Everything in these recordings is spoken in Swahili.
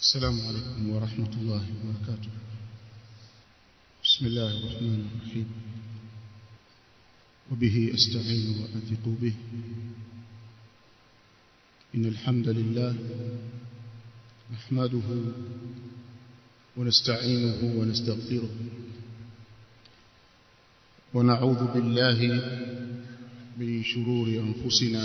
السلام عليكم ورحمة الله وبركاته. بسم الله الرحمن الرحيم. وبه أستعين وأثق به. إن الحمد لله نحمده ونستعينه ونستغفره. ونعوذ بالله من شرور أنفسنا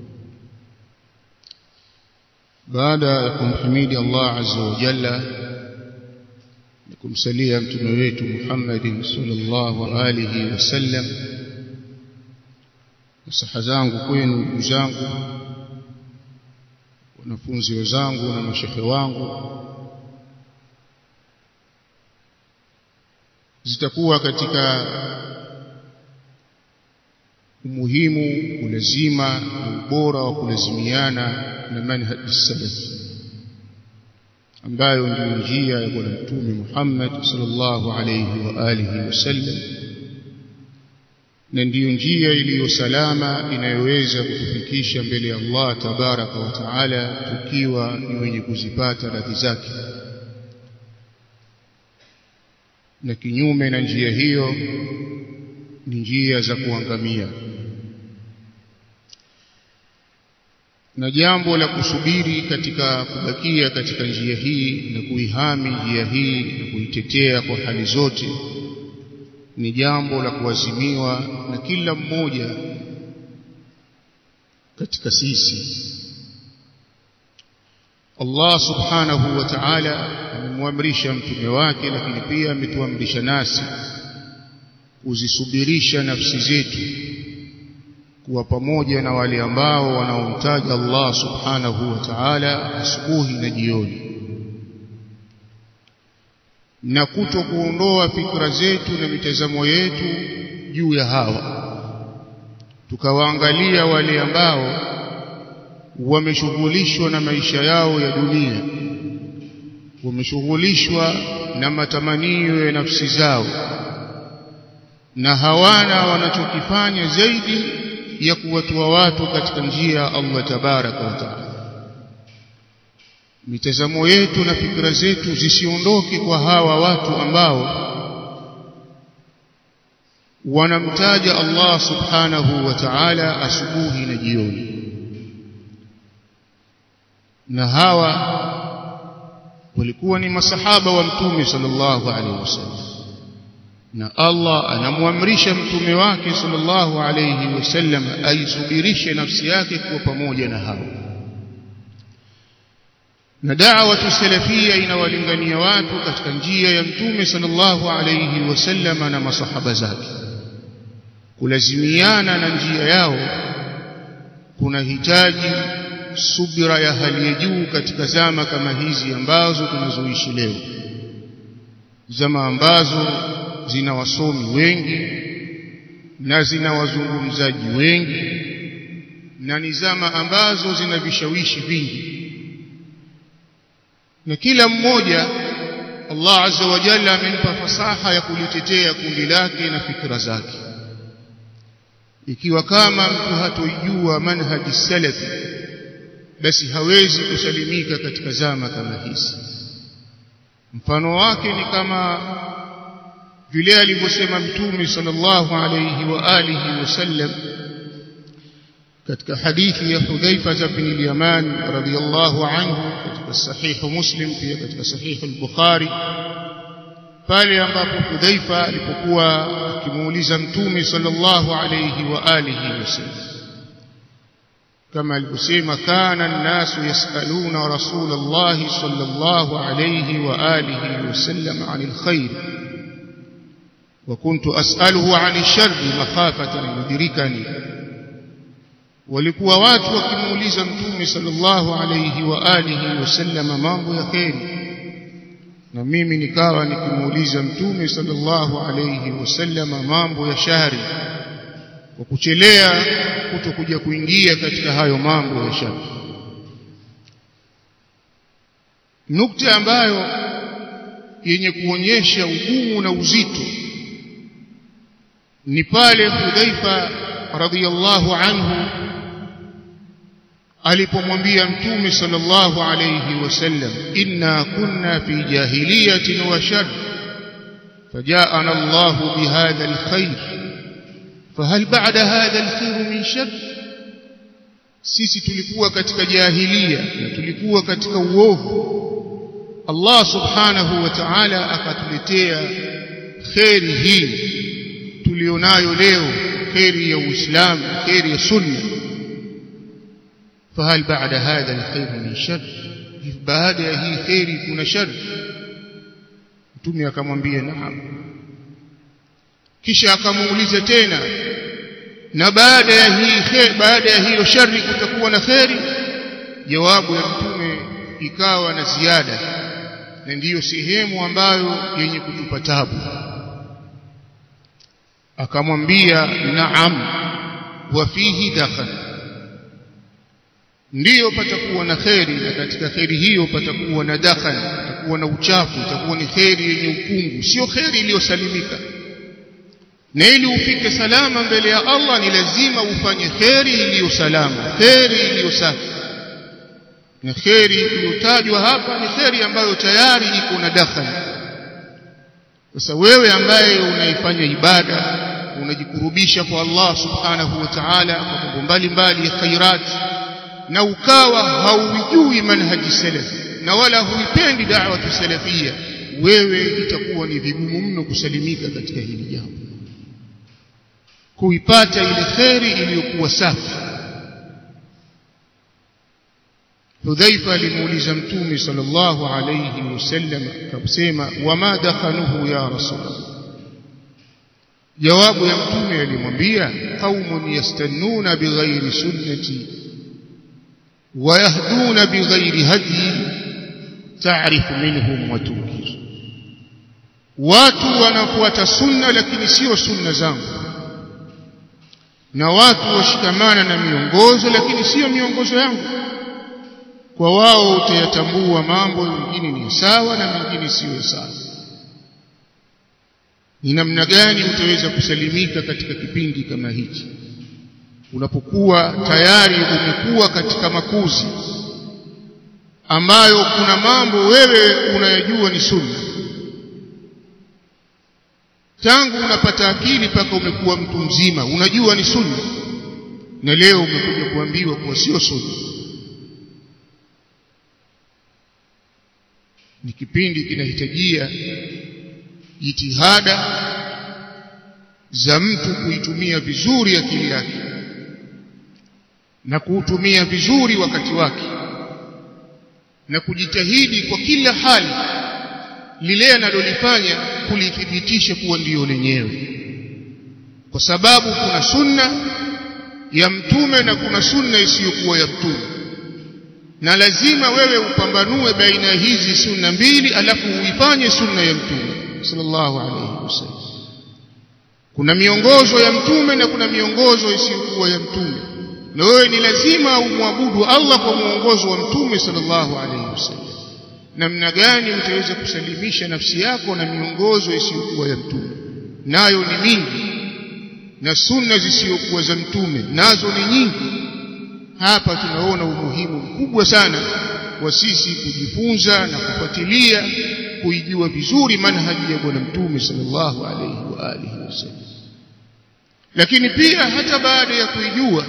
Baada ya kumhimidi Allah azza wa jalla na kumsalia mtume wetu Muhammad sallallahu alihi wasallam nasaha zangu kwenu ndugu zangu wanafunzi wenzangu na mashehe wangu zitakuwa katika umuhimu ulazima na ubora wa kulazimiana na manhaj salaf ambayo ndio njia ya bwana mtume Muhammad sallallahu alayhi wa alihi wasallam na ndiyo njia iliyo salama inayoweza kutufikisha mbele ya Allah tabaraka wa taala tukiwa ni wenye kuzipata radhi zake. Na kinyume na njia hiyo ni njia za kuangamia na jambo la kusubiri katika kubakia katika njia hii na kuihami njia hii na kuitetea kwa hali zote ni jambo la kuazimiwa na kila mmoja katika sisi. Allah subhanahu wa ta'ala amemwamrisha mtume wake lakini pia ametuamrisha nasi kuzisubirisha nafsi zetu kuwa pamoja na wale ambao wanaomtaja Allah subhanahu wa ta'ala asubuhi na jioni. Na kuto kuondoa fikra zetu na mitazamo yetu juu ya hawa. Tukawaangalia wale ambao wameshughulishwa na maisha yao ya dunia. Wameshughulishwa na matamanio ya nafsi zao. Na hawana wanachokifanya zaidi ya kuwatua watu katika njia ya Allah tabaraka wa taala. Mitazamo yetu na fikra zetu zisiondoke kwa hawa watu ambao wanamtaja Allah subhanahu wa ta'ala asubuhi na jioni. Na hawa walikuwa ni masahaba wa mtume sallallahu alaihi wasallam na Allah anamwamrisha mtume wake sallallahu alayhi wasallam aisubirishe nafsi yake kuwa pamoja na hao. Na da'watu salafia inawalingania watu katika njia ya mtume sallallahu alayhi wasallam na masahaba zake. Kulazimiana na njia yao kunahitaji subira ya hali ya juu katika zama kama hizi ambazo tunazoishi leo. Zama ambazo zina wasomi wengi na zina wazungumzaji wengi na ni zama ambazo zina vishawishi vingi. Na kila mmoja Allah azza wa jalla amempa fasaha ya kulitetea kundi lake na fikra zake. Ikiwa kama mtu hatoijua manhaji salafi basi hawezi kusalimika katika zama kama hizi. Mfano wake ni kama vile alivyosema mtume sallallahu alayhi wa alihi wasallam katika hadithi ya Hudhaifa ibn al-Yaman radhiyallahu anhu katika sahihu Muslim pia katika sahihu al-Bukhari pale ambapo Hudhaifa alipokuwa akimuuliza mtume sallallahu alayhi wa alihi wasallam kama alivyosema kana an-nasu yasaluna rasulullah sallallahu alayhi wa alihi wasallam anil khair وكنت أسأله عن الشر مخافة أن يدركني walikuwa watu wakimuuliza mtume sallallahu alayhi wa alihi wasallam mambo ya kheri na mimi nikawa nikimuuliza mtume sallallahu alayhi wasallam mambo ya shari kwa kuchelea kutokuja kuingia katika hayo mambo ya shari nukta ambayo yenye kuonyesha ugumu na uzito ni pale Hudhaifa radhiyallahu anhu alipomwambia mtume sallallahu alayhi wasallam inna kunna fi jahiliyatin wa shar فجاءنا الله بهذا الخير فهل بعد هذا الخير من شر sisi tulikuwa katika jahilia na tulikuwa katika uovu Allah subhanahu wa ta'ala akatuletea khairi hii tulionayo leo kheri ya uislamu kheri ya sunna. Fahal baada hadha alkhair min shar baada ya hii kheri kuna shar mtume akamwambia naam. Kisha akamuuliza tena na baada ya hii khair baada ya hiyo shari kutakuwa na kheri? Jawabu ya mtume ikawa na ziada na ndiyo sehemu ambayo yenye kutupa taabu akamwambia naam wa fihi dakhal ndiyo patakuwa na kheri na katika kheri hiyo patakuwa na dakhal patakuwa na uchafu itakuwa ni kheri yenye ukungu sio kheri iliyosalimika. Na ili ufike salama mbele ya Allah ni lazima ufanye kheri iliyo salama kheri iliyo safi. Na kheri iliyotajwa hapa ni kheri ambayo tayari iko na dakhal sasa wewe ambaye unaifanya ibada unajikurubisha kwa Allah subhanahu wa ta'ala kwa mambo mbalimbali ya khairat na ukawa hauijui manhaji salaf na wala huipendi da'wa salafia wewe itakuwa ni vigumu mno kusalimika katika hili jambo kuipata ile kheri iliyokuwa safi Hudhaifa alimuuliza Mtume sallallahu alayhi wasallam akasema wama dakhanuhu ya rasulullah jawabu ya mtume alimwambia qaumun yastannuna bighairi sunnati wayahduna bighairi hadyi tarifu minhum watunkir watu wanafuata sunna lakini sio sunna zangu. Na watu washikamana na miongozo lakini sio miongozo yangu. Kwa wao utayatambua mambo mengine ni sawa na mengine siyo sawa ni namna gani utaweza kusalimika katika kipindi kama hichi? Unapokuwa tayari umekuwa katika makuzi ambayo kuna mambo wewe unayajua ni sunna. Tangu unapata akili mpaka umekuwa mtu mzima unajua ni sunna. Na leo umekuja kuambiwa kuwa sio sunna. Ni kipindi kinahitajia jitihada za mtu kuitumia vizuri akili yake na kuutumia vizuri wakati wake na kujitahidi kwa kila hali lile analolifanya kulithibitisha kuwa ndiyo lenyewe. Kwa sababu kuna sunna ya mtume na kuna sunna isiyokuwa ya mtume. Na lazima wewe upambanue baina hizi sunna mbili alafu uifanye sunna ya mtume sallallahu alayhi wasallam. Kuna miongozo ya mtume na kuna miongozo isiyokuwa ya mtume. Na wewe ni lazima umwabudu Allah kwa mwongozo wa mtume sallallahu alayhi wasallam. Namna gani utaweza kusalimisha nafsi yako na miongozo isiyokuwa ya mtume? Nayo ni mingi. Na sunna zisizokuwa za mtume nazo ni nyingi. Hapa tunaona umuhimu mkubwa sana wa sisi kujifunza na kufuatilia kuijua vizuri manhaji ya bwana mtume sallallahu alayhi wa alihi wasallam. Lakini pia hata baada ya kuijua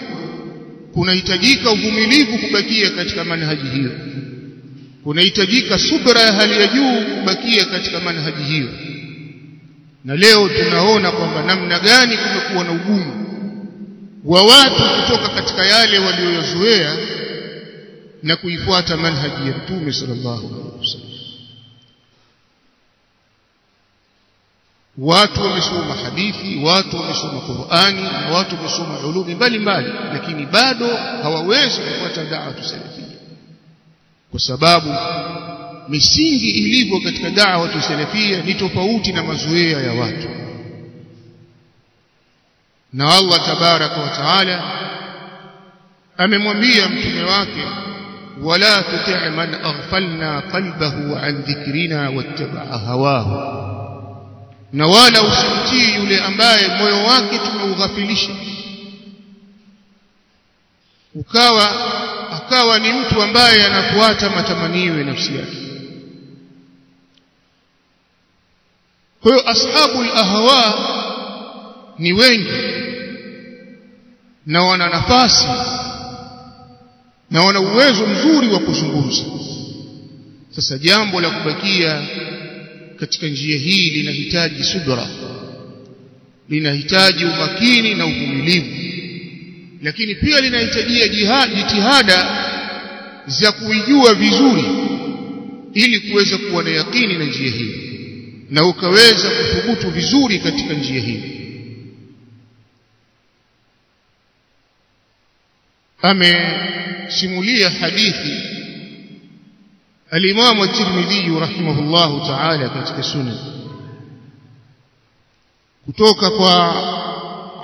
kunahitajika uvumilivu kubakia katika manhaji hiyo. Kunahitajika subra ya hali ya juu kubakia katika manhaji hiyo. Na leo tunaona kwamba namna gani kumekuwa na ugumu wa watu kutoka katika yale walioyazoea na kuifuata manhaji ya Mtume sallallahu alaihi wasallam watu wamesoma hadithi watu wamesoma Qur'ani na watu wamesoma ulumi mbalimbali lakini bado hawawezi kufuata da'wa salafia kwa sababu misingi ilivyo katika da'wa salafia ni tofauti na mazoea ya watu. Na Allah tabaraka wa taala amemwambia mtume wake wala tuti' man aghfalna qalbahu an dhikrina wattaba'a hawahu na wala usimtii yule ambaye moyo wake tumeughafilisha. Ukawa akawa ni mtu ambaye anafuata matamanio ya nafsi yake. Kwa hiyo ashabul ahwa ni wengi na wana nafasi na wana uwezo mzuri wa kuzungumza. Sasa jambo la kubakia katika njia hii linahitaji subra linahitaji umakini na uvumilivu lakini pia linahitajia jitihada za kuijua vizuri ili kuweza kuwa na yakini na njia hii na ukaweza kuthubutu vizuri katika njia hii. Amesimulia hadithi الإمام الترمذي رحمه الله تعالى كتك سنة كتوكك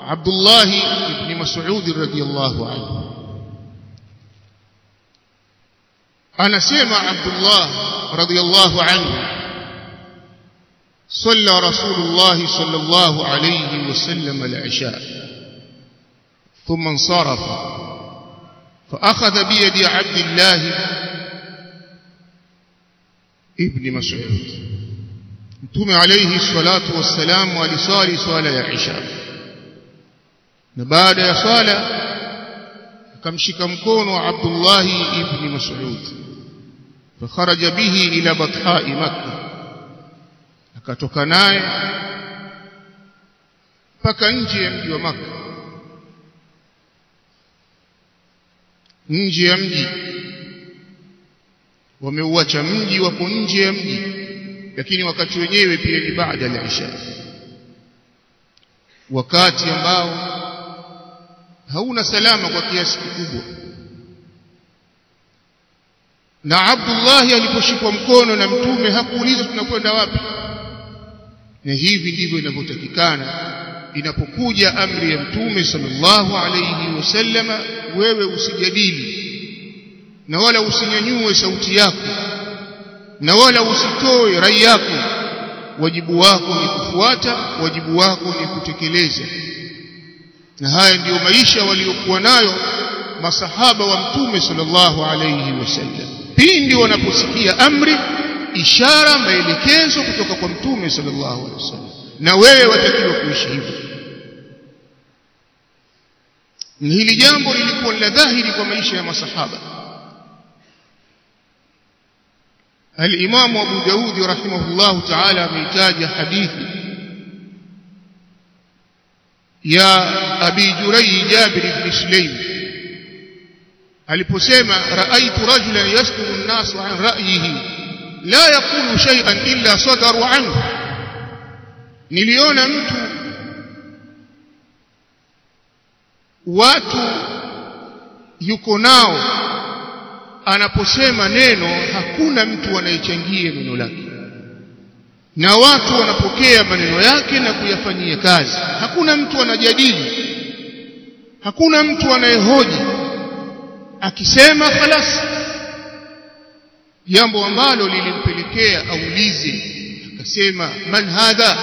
عبد الله بن مسعود رضي الله عنه. أنا سيما عبد الله رضي الله عنه صلى رسول الله صلى الله عليه وسلم العشاء. ثم انصرف. فأخذ بيد عبد الله ibn Mas'ud. Mtume alayhi salatu wassalam alisali swala ya Isha. Na baada ya swala akamshika mkono wa Abdullah ibn Mas'ud. Fakharaja bihi ila batha'i Makkah. Akatoka naye mpaka nje ya mji wa Makkah. Nje ya mji wameuacha mji wapo nje ya mji lakini wakati wenyewe pia ni baada ya isha. Wakati ambao hauna salama kwa kiasi kikubwa. Na Abdullah aliposhikwa mkono na mtume hakuuliza tunakwenda wapi. Na hivi ndivyo inavyotakikana inapokuja amri ya mtume sallallahu alayhi wasallama wewe usijadili na wala usinyanyue sauti yako na wala usitoe rai yako. Wajibu wako ni kufuata wajibu wako ni kutekeleza. Na haya ndiyo maisha waliokuwa nayo masahaba wa mtume sallallahu alayhi wasallam. Pindi wanaposikia amri ishara maelekezo kutoka kwa mtume sallallahu alayhi wasallam. Na wewe watakiwa kuishi hivyo. Hili jambo lilikuwa la dhahiri kwa maisha ya masahaba الإمام أبو داود رحمه الله تعالى محتاج حديث. يا أبي جري جابر بن سليم. aliposema رأيت رجلا يسكن الناس عن رأيه. لا يقول شيئا إلا صدر عنه. niliona mtu watu yuko anaposema neno hakuna mtu anayechangia neno lake. Na watu wanapokea maneno yake na kuyafanyia kazi. Hakuna mtu anajadili. Hakuna mtu anayehoji. Akisema khalas. Jambo ambalo lilimpelekea aulize akasema man hadha?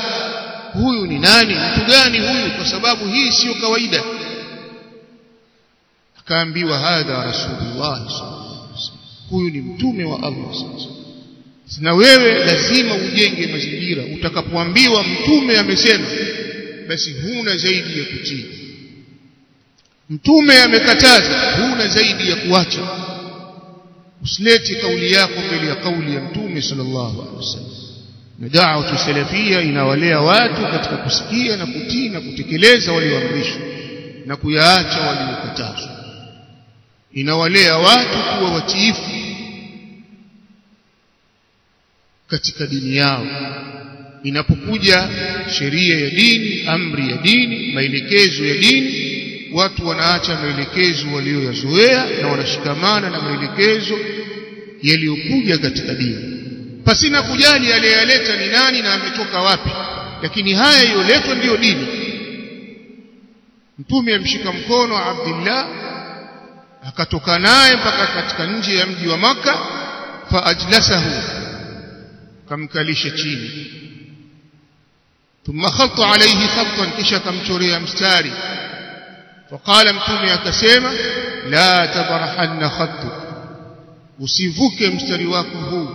Huyu ni nani? Mtu gani huyu? Kwa sababu hii sio kawaida. Akaambiwa hadha rasulullah huyu ni mtume wa Allah na wewe lazima ujenge mazingira. Utakapoambiwa mtume amesema basi huna zaidi ya kutii. Mtume amekataza huna zaidi ya kuacha. Usilete kauli yako mbele ya kauli ya mtume sallallahu alaihi wasallam. Na da'watu salafia inawalea watu katika kusikia na kutii na kutekeleza walioamrishwa na kuyaacha waliokatazwa. Inawalea watu kuwa watiifu katika dini yao. Inapokuja sheria ya dini amri ya dini maelekezo ya dini watu wanaacha maelekezo walioyazoea na wanashikamana na maelekezo yaliyokuja katika dini. Pasina kujali aliyeyaleta ni nani na ametoka wapi lakini haya yaliyoletwa ndiyo dini. Mtume amshika mkono Abdullah akatoka naye mpaka katika nje ya mji wa maka faajlasahu kamkalisha chini thumma khatta alayhi khattan kisha kamchorea mstari فقال mtume akasema la tabrahanna khattu usivuke mstari wako huu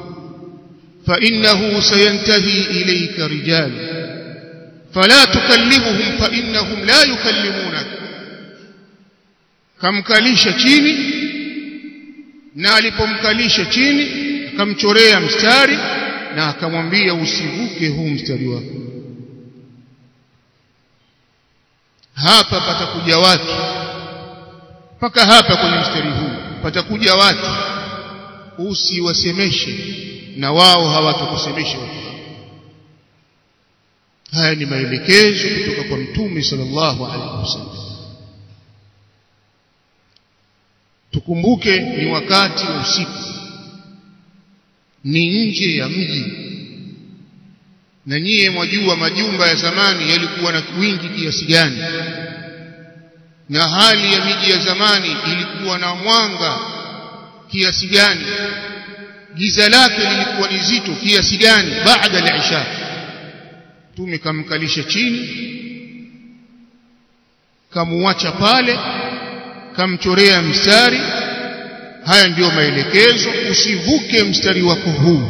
fa innahu sayantahi ilayka rijal fala tukallimuhum fa innahum la yukallimunak kamkalisha chini na alipomkalisha chini akamchorea mstari na akamwambia usivuke huu mstari wako. Hapa patakuja watu. Mpaka hapa kwenye mstari huu patakuja watu. Usiwasemeshe na wao hawatakusemesha haya ni maelekezo kutoka kwa mtume sallallahu alaihi wasallam. Tukumbuke ni wakati wa usiku ni nje ya mji. Na nyie mwajua majumba ya zamani yalikuwa na wingi kiasi gani. Na hali ya miji ya zamani ilikuwa na mwanga kiasi gani. Giza lake lilikuwa ni zito kiasi gani baada ya isha. Tumekamkalisha chini kamuacha pale kamchorea mstari haya ndiyo maelekezo usivuke mstari wako huu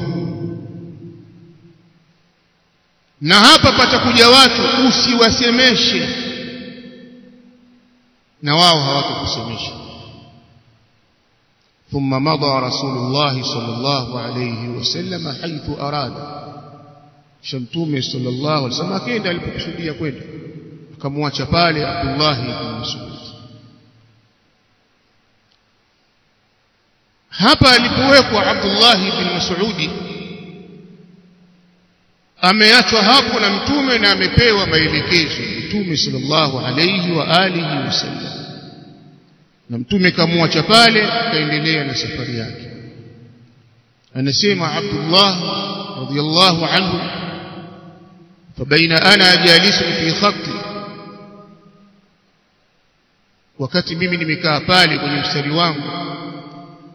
na hapa patakuja watu usiwasemeshe na wao hawatakusemesha ثم مضى رسول الله صلى الله عليه وسلم حيث أراد شمتومي صلى الله عليه وسلم akaenda alipokusudia kwenda akamwacha pale Abdullah ibn Mas'ud hapa alipowekwa Abdullah ibn Mas'ud ameachwa hapo na mtume na amepewa maelekezo mtume sallallahu alayhi wa alihi wasallam na mtume kamwacha pale kaendelea na safari yake anasema Abdullah radiyallahu anhu فبين انا جالس في خطي wakati mimi nimekaa pale kwenye mstari wangu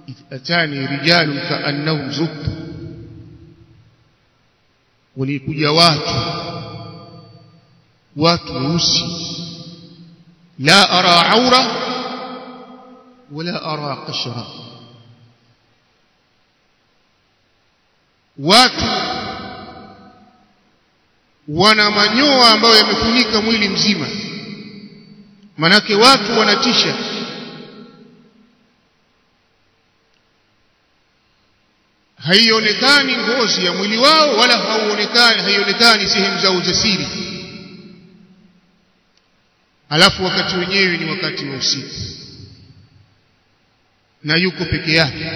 إذ أتاني رجال كأنهم زب. ولكل وات وات روسي. لا أرى عورة ولا أرى قشرة. وات وأنا منيوة أمبوا يمكنك مويل مزيمة منك وات وأنا تشك haionekani ngozi ya mwili wao wala hauonekani haionekani sehemu zao za siri alafu wakati wenyewe ni wakati wa usiku. Na yuko peke yake.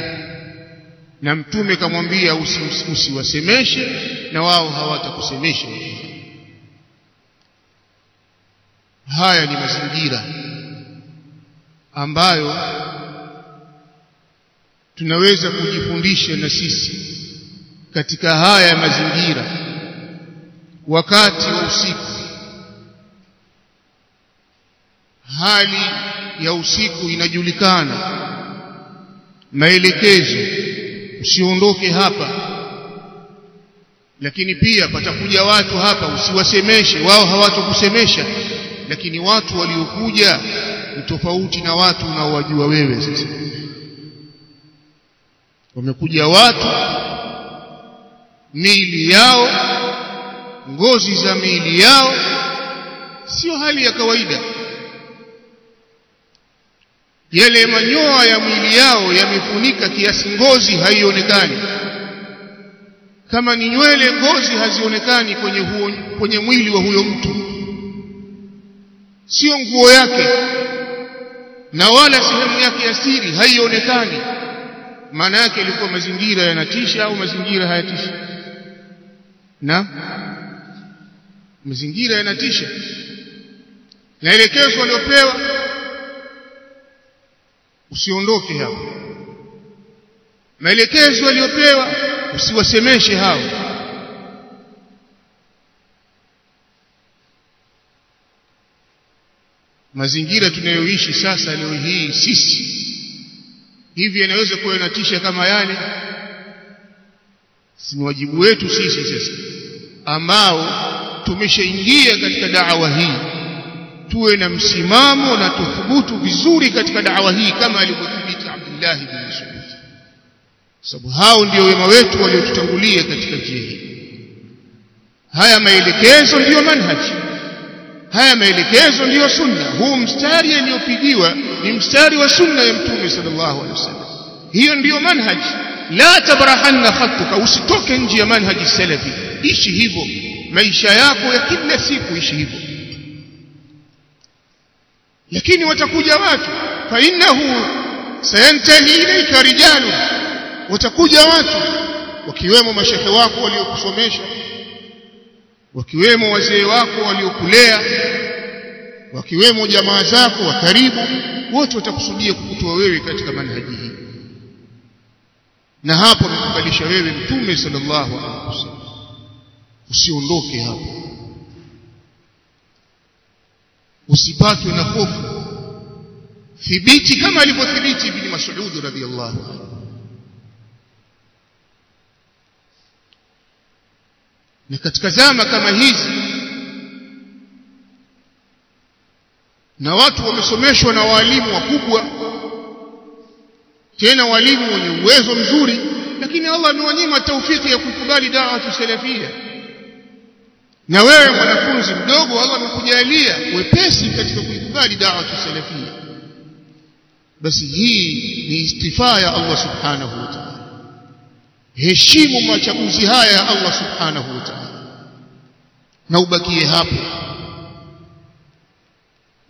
Na mtume kamwambia usiwasemeshe usi na wao hawatakusemesha. Haya ni mazingira ambayo tunaweza kujifundisha na sisi katika haya mazingira wakati wa usiku. Hali ya usiku inajulikana. Maelekezo usiondoke hapa. Lakini pia patakuja watu hapa usiwasemeshe. Wao hawatokusemesha. Lakini watu waliokuja ni tofauti na watu unaowajua wewe sasa wamekuja watu miili yao ngozi za miili yao sio hali ya kawaida. Yale manyoa ya mwili yao yamefunika kiasi ngozi haionekani. Kama ni nywele ngozi hazionekani kwenye huo, kwenye mwili wa huyo mtu. Sio nguo yake na wala sehemu yake ya siri haionekani maana yake ilikuwa mazingira yanatisha au mazingira hayatishi? Na? Mazingira yanatisha. Naelekezo waliopewa usiondoke hapo maelekezo waliopewa usiwasemeshe hao. Mazingira tunayoishi sasa leo hii sisi hivi yanaweza kuwa yanatisha kama yale? Si wajibu wetu sisi sasa ambao tumeshaingia katika da'wa hii tuwe na msimamo na tuthubutu vizuri katika da'wa hii kama alivyothibiti Abdullah bin Mas'ud. Sababu hao ndio wema wetu waliotutangulia katika njia hii. Haya maelekezo ndiyo manhaji haya maelekezo ndiyo sunna. Huu mstari aliyopigiwa ni mstari wa sunna ya mtume sallallahu alaihi wasallam. Hiyo ndiyo manhaji la tabrahanna khatuka usitoke nje ya manhaji salafi. Ishi hivyo. Maisha yako ya kila siku ishi hivyo. Lakini watakuja watu fa innahu sayantahi ilayka rijalun. Watakuja watu wakiwemo mashehe wako waliokusomesha wakiwemo wazee wako waliokulea wakiwemo jamaa zako wa karibu wote watakusudia kukutoa wewe katika manhaji hii. Na hapo nakubalisha wewe mtume sallallahu alaihi wasallam. Usiondoke hapo. Usipatwe na hofu. Thibiti kama alivyothibiti ibn Mas'ud radhiyallahu anhu na katika zama kama hizi. Na watu wamesomeshwa na walimu wakubwa. Tena walimu wenye uwezo mzuri. Lakini Allah amewanyima taufiki ya kukubali da'wa salafia. Na wewe mwanafunzi mdogo Allah amekujalia wepesi katika kuikubali da'wa salafia. Basi hii ni istifaa ya Allah subhanahu wa ta'ala heshimu machaguzi haya ya Allah subhanahu wa ta'ala. Na ubakie hapo.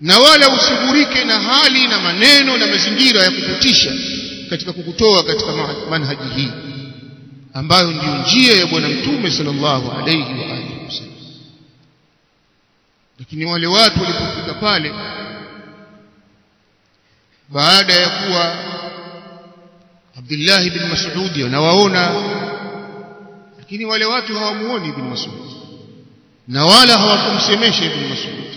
Na wala usigurike na hali na maneno na mazingira ya kukutisha katika kukutoa katika manhaji hii ambayo ndiyo njia ya bwana mtume sallallahu alayhi wa alihi wasallam. Lakini wale watu walipofika pale baada ya kuwa Abdullah ibn Mas'ud anawaona. Lakini wale watu hawamuoni ibn Mas'ud. Na wala hawakumsemesha ibn Mas'ud.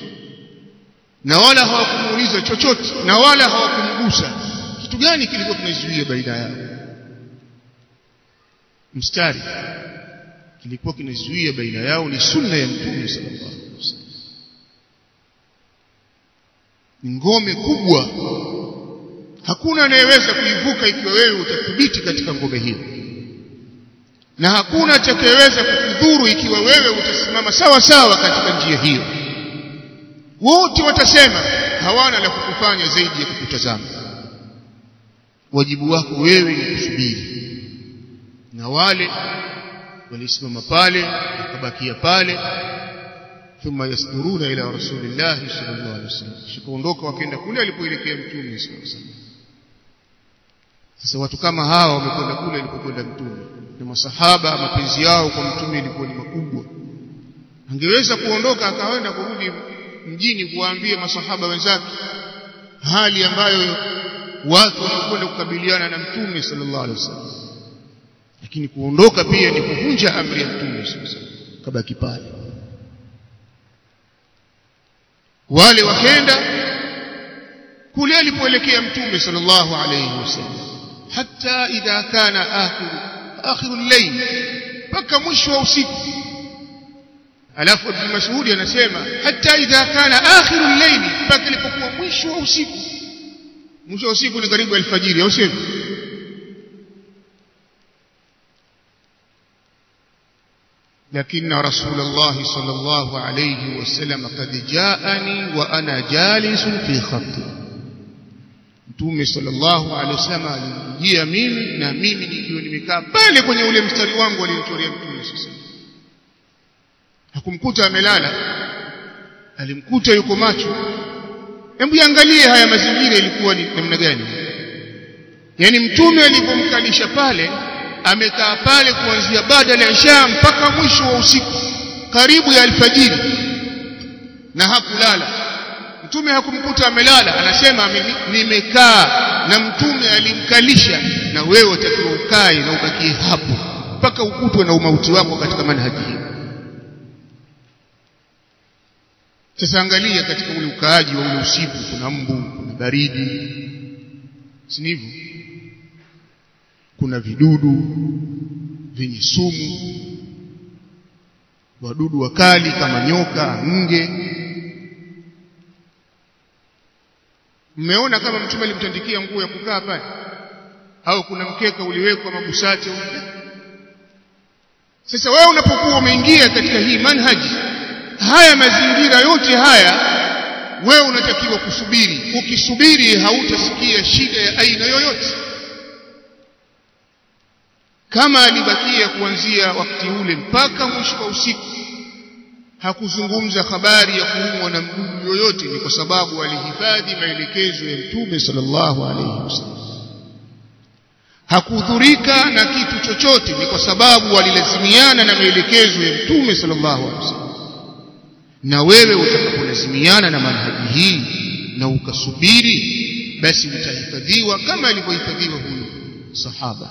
Na wala hawakumuuliza chochote. Na wala hawakumgusa. Kitu gani kilikuwa kinazuia baina yao? Mstari. Kilikuwa kinazuia baina yao ni sunna ya mtume sallallahu alaihi wasallam. Ngome kubwa hakuna anayeweza kuivuka ikiwa wewe utathibiti katika ngome hiyo. Na hakuna atakayeweza kukudhuru ikiwa wewe utasimama sawa sawa katika njia hiyo. Wote watasema hawana la kukufanya zaidi ya kukutazama. Wajibu wako wewe ni kusubiri. Na wale walisimama pale wakabakia pale thumma yasduruna ila rasulillahi sallallahu alaihi wasallam. Shikaondoka wakaenda kule alipoelekea mtume sallallahu alaihi wasallam sasa watu kama hawa wamekwenda kule alipokwenda mtume. Na masahaba mapenzi yao kwa mtume ilikuwa ni makubwa. Angeweza kuondoka akaenda kurudi mjini kuwaambia masahaba wenzake hali ambayo watu wanakwenda kukabiliana na mtume sallallahu alaihi wasallam. Lakini kuondoka pia ni kuvunja amri ya mtume wasallam. Kabaki pale. Wale wakenda kule alipoelekea mtume sallallahu alaihi wasallam حتى إذا كان آخر آخر الليل. فك مشوى وسيك ألف أبن مسؤول ينسيما. حتى إذا كان آخر الليل. فك لفك مش وسيك مشوى وسيك لقريب الفجير. يوسيب لكن رسول الله صلى الله عليه وسلم قد جاءني وأنا جالس في خطه Mtume sallallahu alaihi wasallam alinijia mimi na mimi nikiwa nimekaa pale kwenye ule mstari wangu alinichorea Mtume sasa. Hakumkuta amelala. Alimkuta yuko macho. Hebu angalie haya mazingira ilikuwa ni namna gani? Yaani Mtume alipomkalisha pale amekaa pale kuanzia baada ya Isha mpaka mwisho wa usiku karibu ya alfajiri na hakulala mtume hakumkuta amelala anasema nimekaa na mtume alimkalisha na wewe utakiwa ukae na ubakie hapo mpaka ukutwe na umauti wako katika manhaji hii. Sasa angalia katika ule ukaaji wa ule usiku kuna mbu kuna baridi sinivu kuna vidudu vyenye sumu wadudu wakali kama nyoka nge mmeona kama mtume alimtandikia nguo ya kukaa pale? Au kuna mkeka uliwekwa mabusati sasa wewe unapokuwa umeingia katika hii manhaji haya mazingira yote haya wewe unatakiwa kusubiri. Ukisubiri hautasikia shida ya aina yoyote. Kama alibakia kuanzia wakati ule mpaka mwisho wa usiku hakuzungumza habari ya kuumwa na mdudu yoyote ni kwa sababu alihifadhi maelekezo ya mtume sallallahu alayhi wasallam. Hakudhurika na kitu chochote ni kwa sababu walilazimiana na maelekezo ya mtume sallallahu alaihi wasallam. Na wewe utakapolazimiana na manhaji hii na ukasubiri basi utahifadhiwa kama alivyohifadhiwa huyo sahaba.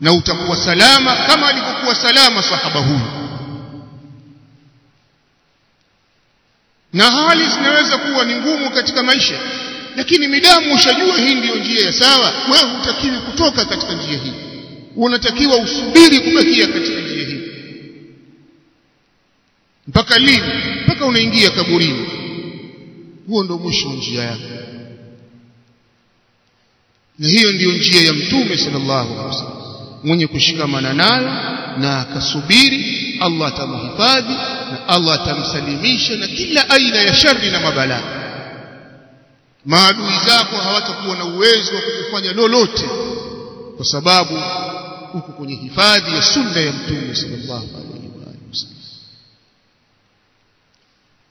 Na utakuwa salama kama alivyokuwa salama sahaba huyo na hali zinaweza kuwa ni ngumu katika maisha lakini midamu ushajua hii ndiyo njia ya sawa. Wewe hutakiwi kutoka katika njia hii. Unatakiwa usubiri kubakia katika njia hii. Mpaka lini? Mpaka unaingia kaburini. Huo ndio mwisho wa njia yako. Na hiyo ndiyo njia ya mtume sallallahu alaihi wasallam. Mwenye kushikamana nayo na akasubiri Allah atamhifadhi na Allah atamsalimisha na kila aina ya shari na mabalaa maadui zako hawatakuwa na uwezo wa kukufanya lolote kwa sababu uko kwenye hifadhi ya sunna ya mtume sallallahu alaihi wasallam.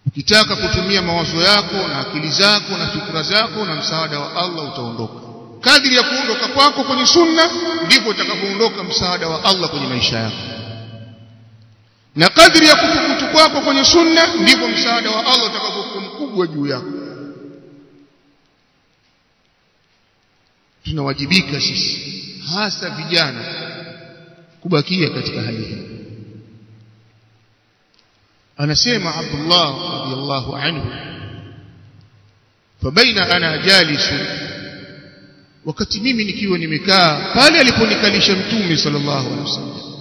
Ukitaka kutumia mawazo yako na akili zako na fikra zako na msaada wa Allah utaondoka. Kadri ya kuondoka kwako kwenye sunna ndipo utakapoondoka msaada wa Allah kwenye maisha yako na kadri ya kutukutu kwako kwenye sunna ndipo msaada wa Allah utakapokuwa mkubwa juu yako. Tunawajibika sisi hasa vijana kubakia katika hali hii. Anasema Abdullah radiyallahu anhu fabaina ana jalisu wakati mimi nikiwa nimekaa pale aliponikalisha mtume sallallahu alaihi wasallam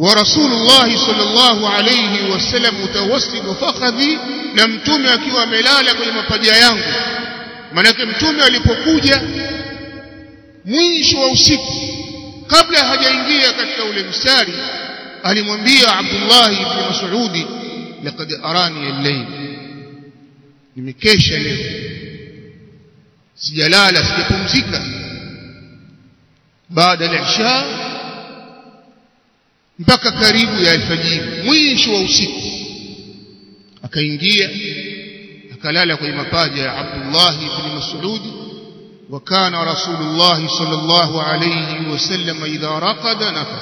wa rasulullah sallallahu alayhi wasallam mutawassid fakhadhi na mtume akiwa amelala kwenye mapaja yangu manake mtume alipokuja mwisho wa usiku kabla hajaingia katika ule mstari alimwambia Abdullah ibn Mas'ud laqad arani al-layl nimekesha leo sijalala sijapumzika baada ya isha mpaka karibu ya alfajiri mwisho wa usiku. Akaingia akalala kwenye mapaja ya Abdullah ibn Mas'ud wa kana Rasulullah sallallahu alayhi wasallam idha raqada nafa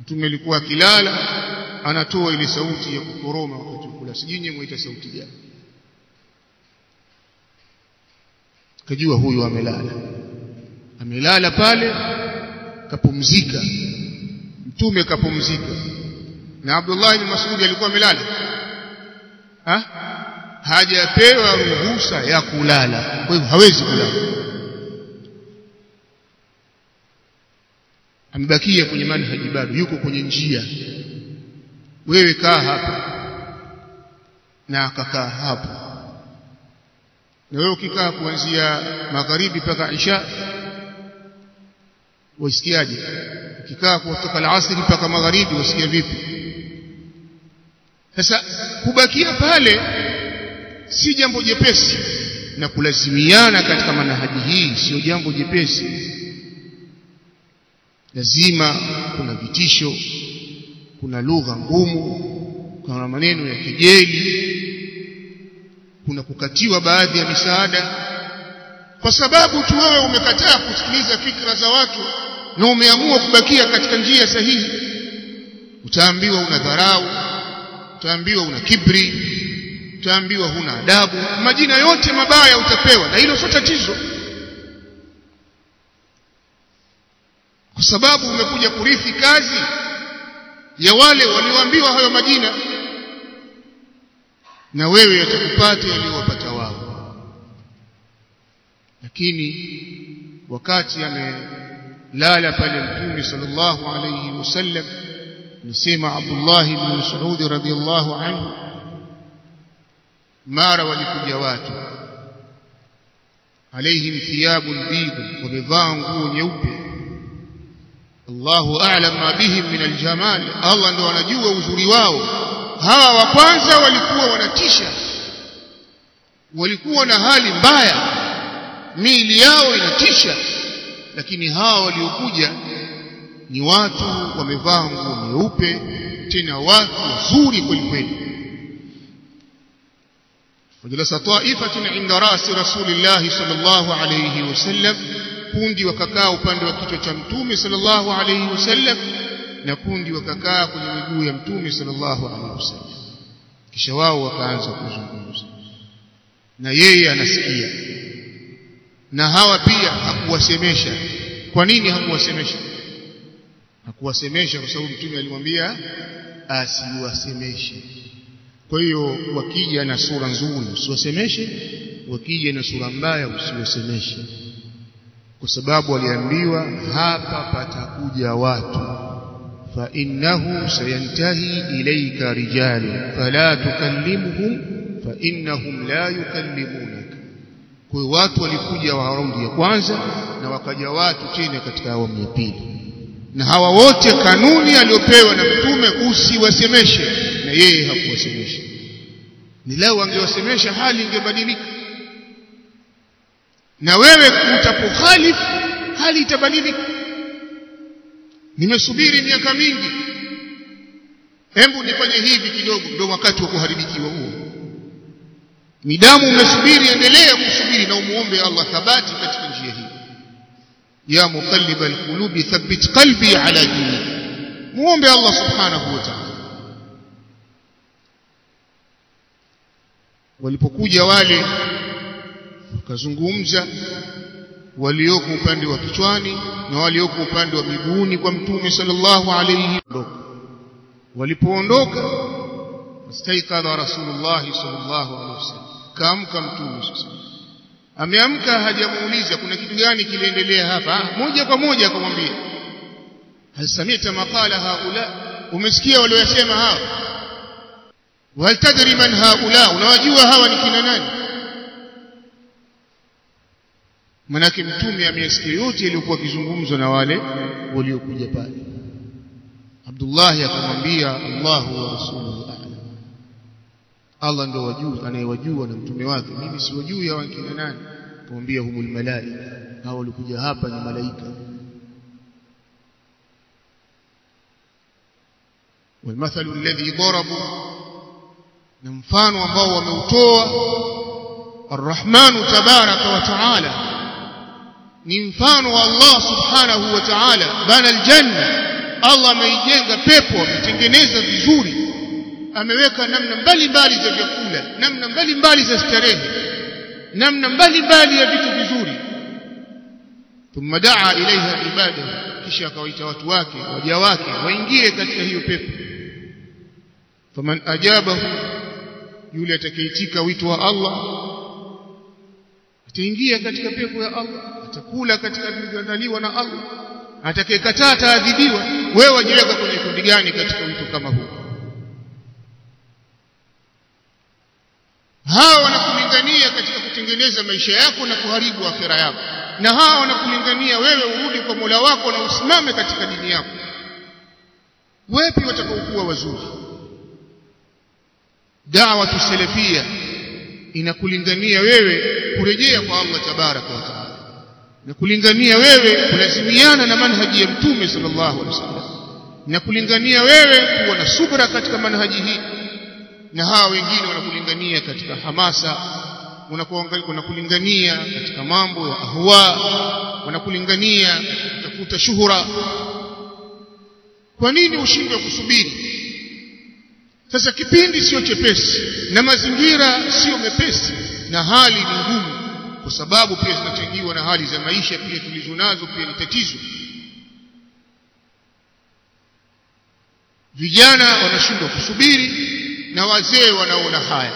mtume alikuwa akilala anatoa ile sauti ya kukoroma wakati kula. Sijinyi muita sauti gani. Kajua huyu amelala. Amelala pale kapumzika mtume kapumzika. Na Abdullah ibn Mas'ud alikuwa amelala. Ha? Hajapewa ruhusa ya kulala. Kwa hivyo hawezi kulala. Amebakia kwenye manhaji bado yuko kwenye njia. Wewe kaa hapa na akakaa hapo. Na wewe ukikaa kuanzia magharibi mpaka isha wasikiaje ukikaa kutoka alasiri mpaka magharibi wasikia vipi? Sasa kubakia pale si jambo jepesi na kulazimiana katika manahaji hii sio jambo jepesi. Lazima kuna vitisho kuna lugha ngumu kuna maneno ya kejeli kuna kukatiwa baadhi ya misaada. Kwa sababu tu wewe umekataa kusikiliza fikra za watu na umeamua kubakia katika njia sahihi. Utaambiwa una dharau utaambiwa una kibri utaambiwa huna adabu majina yote mabaya utapewa na hilo sio tatizo. Kwa sababu umekuja kurithi kazi ya wale walioambiwa hayo majina na wewe yatakupata yaliyowapata wao. Lakini wakati amelala pale mtume sallallahu alayhi wasallam nisema Abdullah ibn Mas'ud radhiyallahu anhu mara walikuja watu alaihim thiyabun bid wamevaa nguo nyeupe Allahu a'lam ma bihim min aljamal Allah ndo anajua uzuri wao hawa wa kwanza walikuwa wanatisha walikuwa na hali mbaya miili yao inatisha lakini hawa waliokuja ni watu wamevaa nguo nyeupe tena watu wazuri kweli kweli وجلس طائفة عند رأس رسول الله صلى الله عليه وسلم kundi wakakaa upande wa kichwa cha mtume sallallahu alayhi wasallam na kundi wakakaa kwenye miguu ya mtume sallallahu alayhi wasallam kisha wao wakaanza kuzungumza na yeye anasikia na hawa pia hakuwasemesha. Kwa nini hakuwasemesha? Hakuwasemesha kwa sababu mtume alimwambia asiwasemeshe. Kwa hiyo wakija na sura nzuri usiwasemeshe. Wakija na sura mbaya usiwasemeshe. Kwa sababu waliambiwa hapa patakuja watu. Sayantahi ilayka rijali. Fala tukallimhum fa innahum la yukallimunaka kwa watu walikuja wa raundi ya kwanza na wakaja watu tena katika awamu ya pili. Na hawa wote kanuni aliyopewa na mtume usiwasemeshe. Na yeye hakuwasemesha. Ni leo angewasemesha hali ingebadilika. Na wewe utapokhalifu hali itabadilika. Nimesubiri miaka mingi. Hebu nifanye hivi kidogo. Ndio wakati wa kuharibikiwa huo. Midamu umesubiri endelea kusubiri na umuombe Allah thabati katika njia hii. Ya muqallib alqulubi thabbit qalbi ala dinik. Muombe Allah subhanahu wa ta'ala. Walipokuja wale wakazungumza walioko upande wa kichwani na walioko upande wa miguuni kwa mtume sallallahu alayhi walipoondoka astaikadha rasulullah sallallahu alayhi wasallam kaamka mtume ameamka hajamuuliza kuna kitu gani kiliendelea hapa? Moja kwa moja akamwambia hal samita maqala haula? Umesikia waliyosema hawa wal tadri man haula? Unawajua hawa ni kina nani? Manake mtume ameyasikia yote yaliyokuwa kizungumzwa na wale waliokuja pale. Abdullah akamwambia Allahu wa rasuluhu Allah ndo wajua anayewajua na mtume wake mimi siwajui hawa kina nani kumwambia humul malaika hao walikuja hapa ni malaika والمثل الذي ضربوا na mfano ambao wameutoa Ar-Rahman tabaraka wa taala ni mfano wa Allah subhanahu wa ta'ala bana aljanna Allah ameijenga pepo ametengeneza vizuri ameweka namna mbalimbali za vyakula namna mbalimbali za starehe namna mbalimbali ya vitu vizuri. Thumma daa ilaiha ibadahu kisha akawaita watu wake waja wake waingie katika hiyo pepo. Faman ajabahu yule atakayeitika wito wa Allah ataingia katika pepo ya Allah atakula katika vilivyoandaliwa na Allah atakayekataa ataadhibiwa. Wewe wajiweka kwenye kundi gani katika wito kama huu hawa wanakulingania katika kutengeneza maisha yako na kuharibu akhira yako. Na hawa wanakulingania wewe urudi kwa Mola wako na usimame katika dini yako. Wepi watakaokuwa wazuri? Da'wa tuselefia inakulingania wewe kurejea kwa Allah tabaraka wa taala. Na kulingania wewe kulazimiana na manhaji ya mtume sallallahu alaihi wasallam. Na kulingania wewe kuwa na subra katika manhaji hii na hawa wengine wanakulingania katika hamasa wanakulingania katika mambo ya ahwa wanakulingania kutafuta shuhura. Kwa nini ushindwe kusubiri? Sasa kipindi sio chepesi na mazingira sio mepesi na hali ni ngumu kwa sababu pia zinachangiwa na hali za maisha pia tulizo nazo pia ni tatizo. Vijana wanashindwa kusubiri na wazee wanaona haya.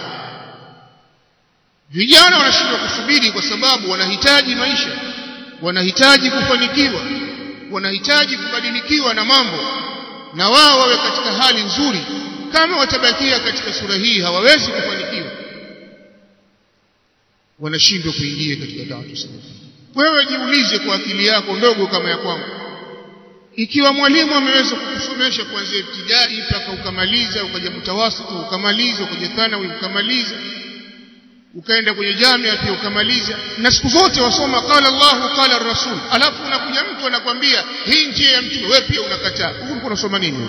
Vijana wanashindwa kusubiri kwa sababu wanahitaji maisha wanahitaji kufanikiwa wanahitaji kubadilikiwa na mambo na wao wawe katika hali nzuri. Kama watabakia katika sura hii hawawezi kufanikiwa. Wanashindwa kuingia katika dawa salafi wewe jiulize kwa akili yako ndogo kama ya kwangu ikiwa mwalimu ameweza kukusomesha kuanzia ibtidai mpaka ukamaliza ukaja mtawasitu ukamaliza ukaja thanawi ukamaliza ukaenda kwenye jamia pia ukamaliza na siku zote wasoma qala Allah qala rasul. Alafu unakuja mtu anakwambia hii njia ya mtume. Wewe pia unakataa. Huko unasoma nini?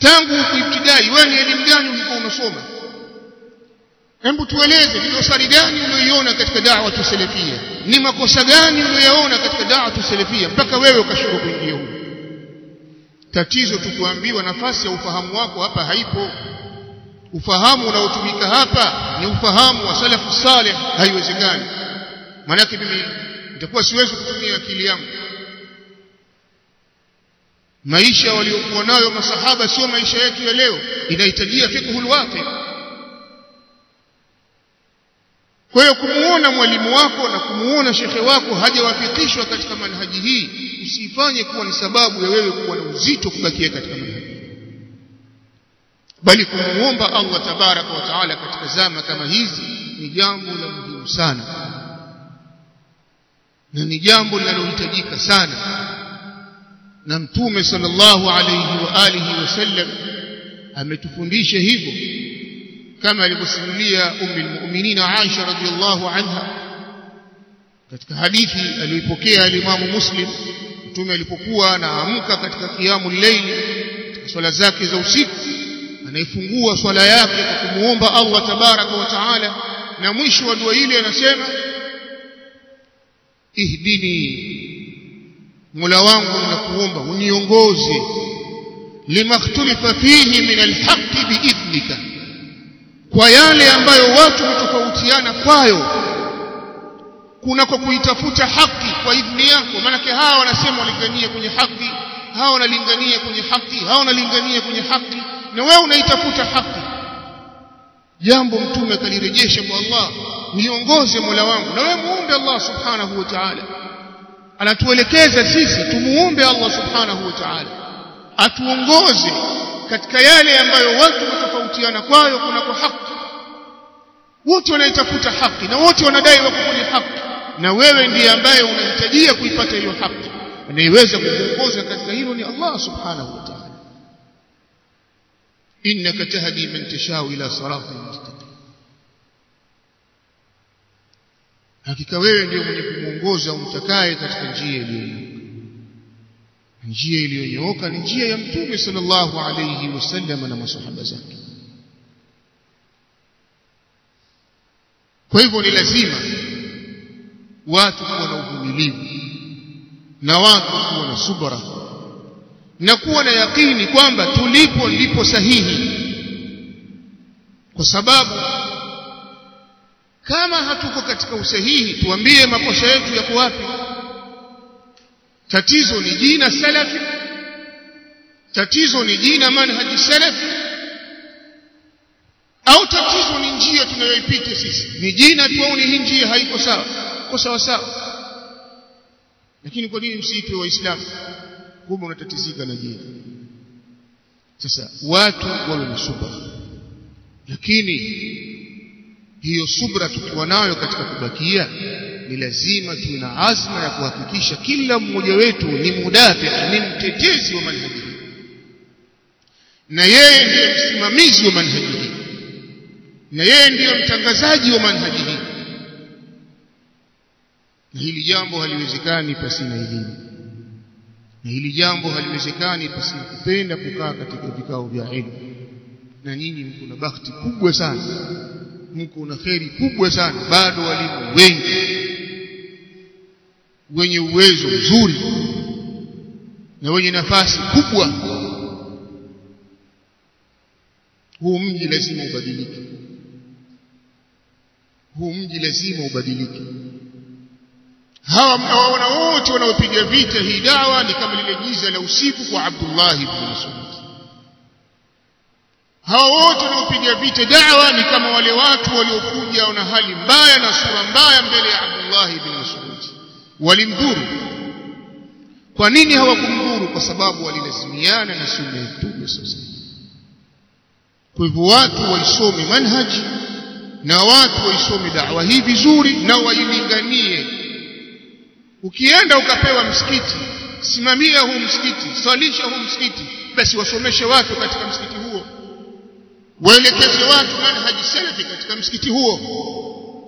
Tangu ibtidai wewe ni elimu gani ulikuwa unasoma hebu tueleze ni dosari gani uliyoiona katika da'wa tuselefia? ni makosa gani uliyoyaona katika da'wa tuselefia mpaka wewe ukashindwa kuingia huko? Tatizo tukuambiwa nafasi ya ufahamu wako hapa haipo. Ufahamu unaotumika hapa ni ufahamu wa salafu saleh haiwezekani. Maanake mimi nitakuwa siwezi kutumia akili yangu. Maisha waliokuwa nayo masahaba sio maisha yetu ya leo. Inahitajia fiqhul waqi kwa hiyo kumuona mwalimu wako na kumuona shekhe wako hajawafikishwa katika manhaji hii usifanye kuwa ni sababu ya wewe kuwa na uzito kubakia katika manhaji. Bali kumuomba Allah tabaraka wa taala katika zama kama hizi ni jambo la muhimu sana. Na ni jambo linalohitajika sana. Na mtume sallallahu alayhi wa alihi wasallam ametufundisha hivyo kama alivyosimulia ummi almu'minina Aisha radhiyallahu anha. Katika hadithi aliyoipokea alimamu Muslim mtume alipokuwa anaamka katika kiamu leili katika swala zake za usiku anaifungua swala yake kwa kumuomba Allah tabaraka wa taala na mwisho wa dua ile anasema ihdini Mola wangu nakuomba uniongoze limakhtulifa fihi min alhaqi biidhnika kwa yale ambayo watu hutofautiana kwayo kuna kwa kuitafuta haki kwa idhni yako. Maanake hawa wanasema walingania kwenye haki hawa wanalingania kwenye haki hawa wanalingania kwenye haki na wewe unaitafuta haki. Jambo mtume akalirejesha kwa Allah niongoze Mola wangu. Na wewe muombe Allah subhanahu wa ta'ala. Anatuelekeza sisi tumuombe Allah subhanahu wa ta'ala. Atuongoze katika yale ambayo watu watofautiana kwayo kunako haki. Wote wanaitafuta haki na wote wanadai wako kwenye haki. Na wewe ndiye ambaye unahitajia kuipata hiyo haki. Anayeweza kukuongoza katika hilo ni Allah subhanahu wa ta'ala. Innaka tahdi man tashau ila siratin mustaqim. Hakika wewe ndio mwenye kumuongoza umtakaye katika njia iliyonyooka. Njia iliyonyooka ni njia ya mtume sallallahu alayhi wasallam na masahaba zake kwa hivyo ni lazima watu kuwa na uvumilivu na watu kuwa na subra na kuwa na yakini kwamba tulipo ndipo sahihi. Kwa sababu kama hatuko katika usahihi tuambie makosa yetu yako wapi. Tatizo ni jina salafi tatizo ni jina manhaji salafi au tatizo ni njia tunayoipita sisi. Ni jina tu au ni hii njia haiko sawa? Kwa sawa sawa. Lakini kwa nini msiitwe waislamu? Kumbe unatatizika na jina. Sasa watu wawe na subra. Lakini hiyo subra tukiwa nayo katika kubakia ni lazima tuna na azma ya kuhakikisha kila mmoja wetu ni mudafi ni mtetezi wa manhaji. Na yeye ndiye msimamizi wa manhaji na yeye ndiyo mtangazaji wa manhaji hii. Na hili jambo haliwezekani pasina elimu. Na hili jambo haliwezekani pasina kupenda kukaa katika vikao vya elimu. Na nyinyi mko na bahati kubwa sana. Mko na kheri kubwa sana. Bado walimu wengi. Wenye uwezo mzuri. Na wenye nafasi kubwa. Huu mji lazima ubadilike huu mji lazima ubadilike. Hawa mnawaona wote wanaopiga vita hii dawa ni kama lile giza la usiku kwa Abdullah ibn Mas'ud. Hawa wote wanaopiga vita dawa ni kama wale watu waliokuja na hali mbaya na sura mbaya mbele ya Abdullah ibn Mas'ud. Walimdhuru. Kwa nini hawakumdhuru? Kwa sababu walilazimiana na sunna ya Mtume sasa. Kwa hivyo watu waisome manhaji na watu waisome dawa. Hii vizuri na wailinganie. Ukienda ukapewa msikiti simamia huu msikiti swalisha huu msikiti basi wasomeshe watu katika msikiti huo. Waelekeze watu manhaji salafi katika msikiti huo.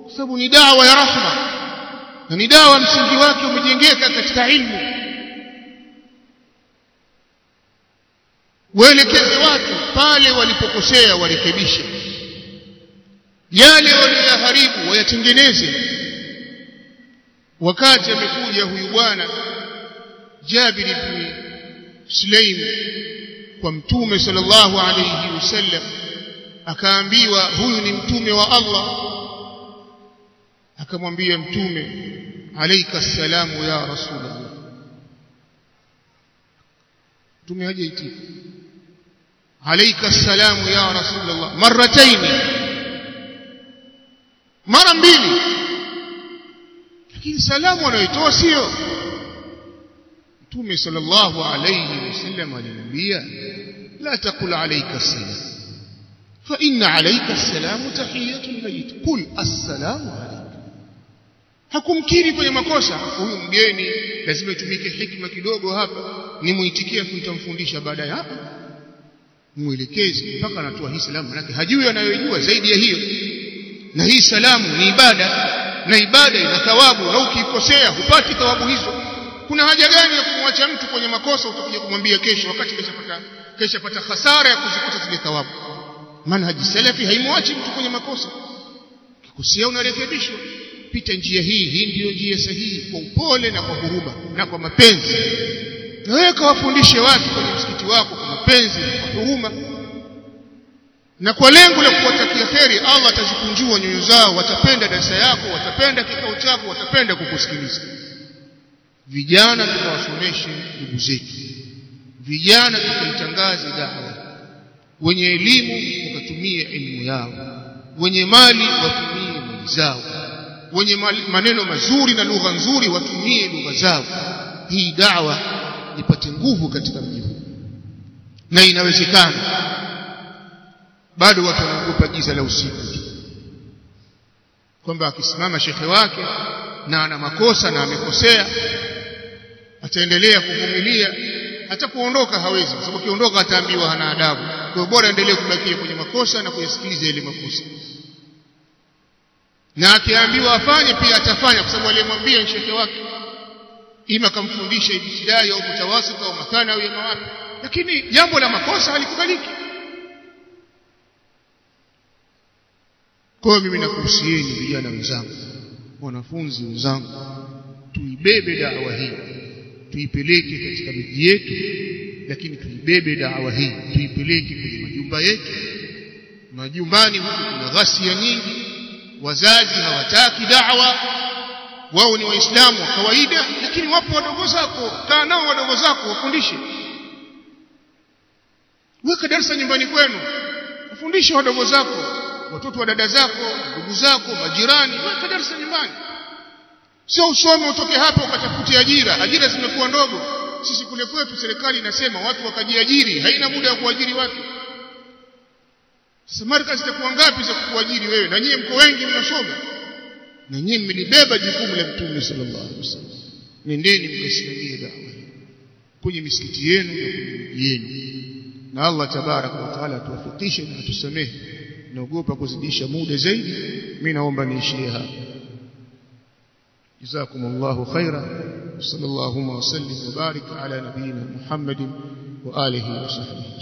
Kwa sababu ni dawa ya rahma. Na ni dawa msingi wake umejengeka katika ilmu. Waelekeze watu pale walipokosea warekebishe yale walioharibu wayatengeneze. Wakati amekuja huyu bwana Jabir ibn Sulaim kwa mtume sallallahu alayhi wasallam akaambiwa huyu ni mtume wa Allah. Akamwambia mtume alayka salamu ya rasulullah. Mtume hajaitika alayka salamu ya rasulullah. Marratayn mara mbili. Lakini salamu anayoitoa sio. Mtume sallallahu alayhi wasallam alimwambia la taqul alayka salam. Fa inna alayka salam tahiyatul bayt kul assalamu alayka hakumkiri kwenye makosa. Huyu mgeni lazima itumike hikma kidogo hapa. Ni kuitamfundisha baada ya hapa. Mwelekezi mpaka anatoa hii salamu. Manake hajui anayojua zaidi ya hiyo na hii salamu ni ibada na ibada ina thawabu na ukikosea hupati thawabu hizo. Kuna haja gani ya kumwacha mtu kwenye makosa? Utakuja kumwambia kesho wakati keshapata keshapata hasara ya kuzikuta zile thawabu. Manhaji salafi haimwachi mtu kwenye makosa. Ukikosea unarekebishwa. Pita njia hii hii ndiyo njia sahihi kwa upole na kwa huruma na kwa mapenzi. Na wewe kawafundishe watu kwenye msikiti wako kwa mapenzi kwa huruma na kwa lengo la kuwatakia kheri Allah atazikunjua nyoyo zao watapenda darasa yako watapenda kikao chako watapenda kukusikiliza. Vijana tukawasomeshe ndugu zetu. Vijana tukaitangaze dawa. Wenye elimu wakatumie elimu yao. Wenye mali watumie mali zao. Wenye maneno mazuri na lugha nzuri watumie lugha zao. Hii dawa ipate nguvu katika mji huu. Na inawezekana bado watu wanaogopa giza la usiku. Kwamba akisimama shekhe wake na ana makosa na amekosea ataendelea kuvumilia hata kuondoka hawezi kwa sababu akiondoka ataambiwa hana adabu. Kwa bora endelee kubakia kwenye makosa na kuyasikiliza ile makosa. Na akiambiwa afanye pia atafanya kwa sababu aliyemwambia shekhe wake ima kamfundisha ibtidai au mutawasita au mathana au mawapi lakini jambo la makosa halikubaliki kwa hiyo mimi nakuhusieni vijana wenzangu wanafunzi wenzangu tuibebe dawa hii tuipeleke katika miji yetu lakini tuibebe dawa hii tuipeleke kwenye majumba yetu. Majumbani huku kuna ghasia nyingi wazazi hawataki dawa wao ni waislamu wa kawaida lakini wapo wadogo zako kaa nao wadogo zako wafundishe. Weka darasa nyumbani kwenu wafundishe wadogo zako watoto wa dada zako ndugu zako majirani weka darasa nyumbani. Sio usome utoke hapa ukatafute ajira. Ajira zimekuwa ndogo. Sisi kule kwetu serikali inasema watu wakajiajiri haina muda wa kuajiri watu. Sasa marka zitakuwa ngapi za kukuajiri wewe? Na nyie mko wengi mnasoma na nyie mmelibeba jukumu la mtume sallallahu alaihi wasallam. Nendeni mkasimamie dawa kwenye misikiti yenu na kwenye miji yenu. Na Allah tabaraka wa taala atuwafikishe na atusamehe naogopa kuzidisha muda zaidi. Mimi naomba niishie hapa. Jazakumullahu khaira sallallahu wa sallim wa barik ala nabiyina muhammadin wa alihi wa sahbihi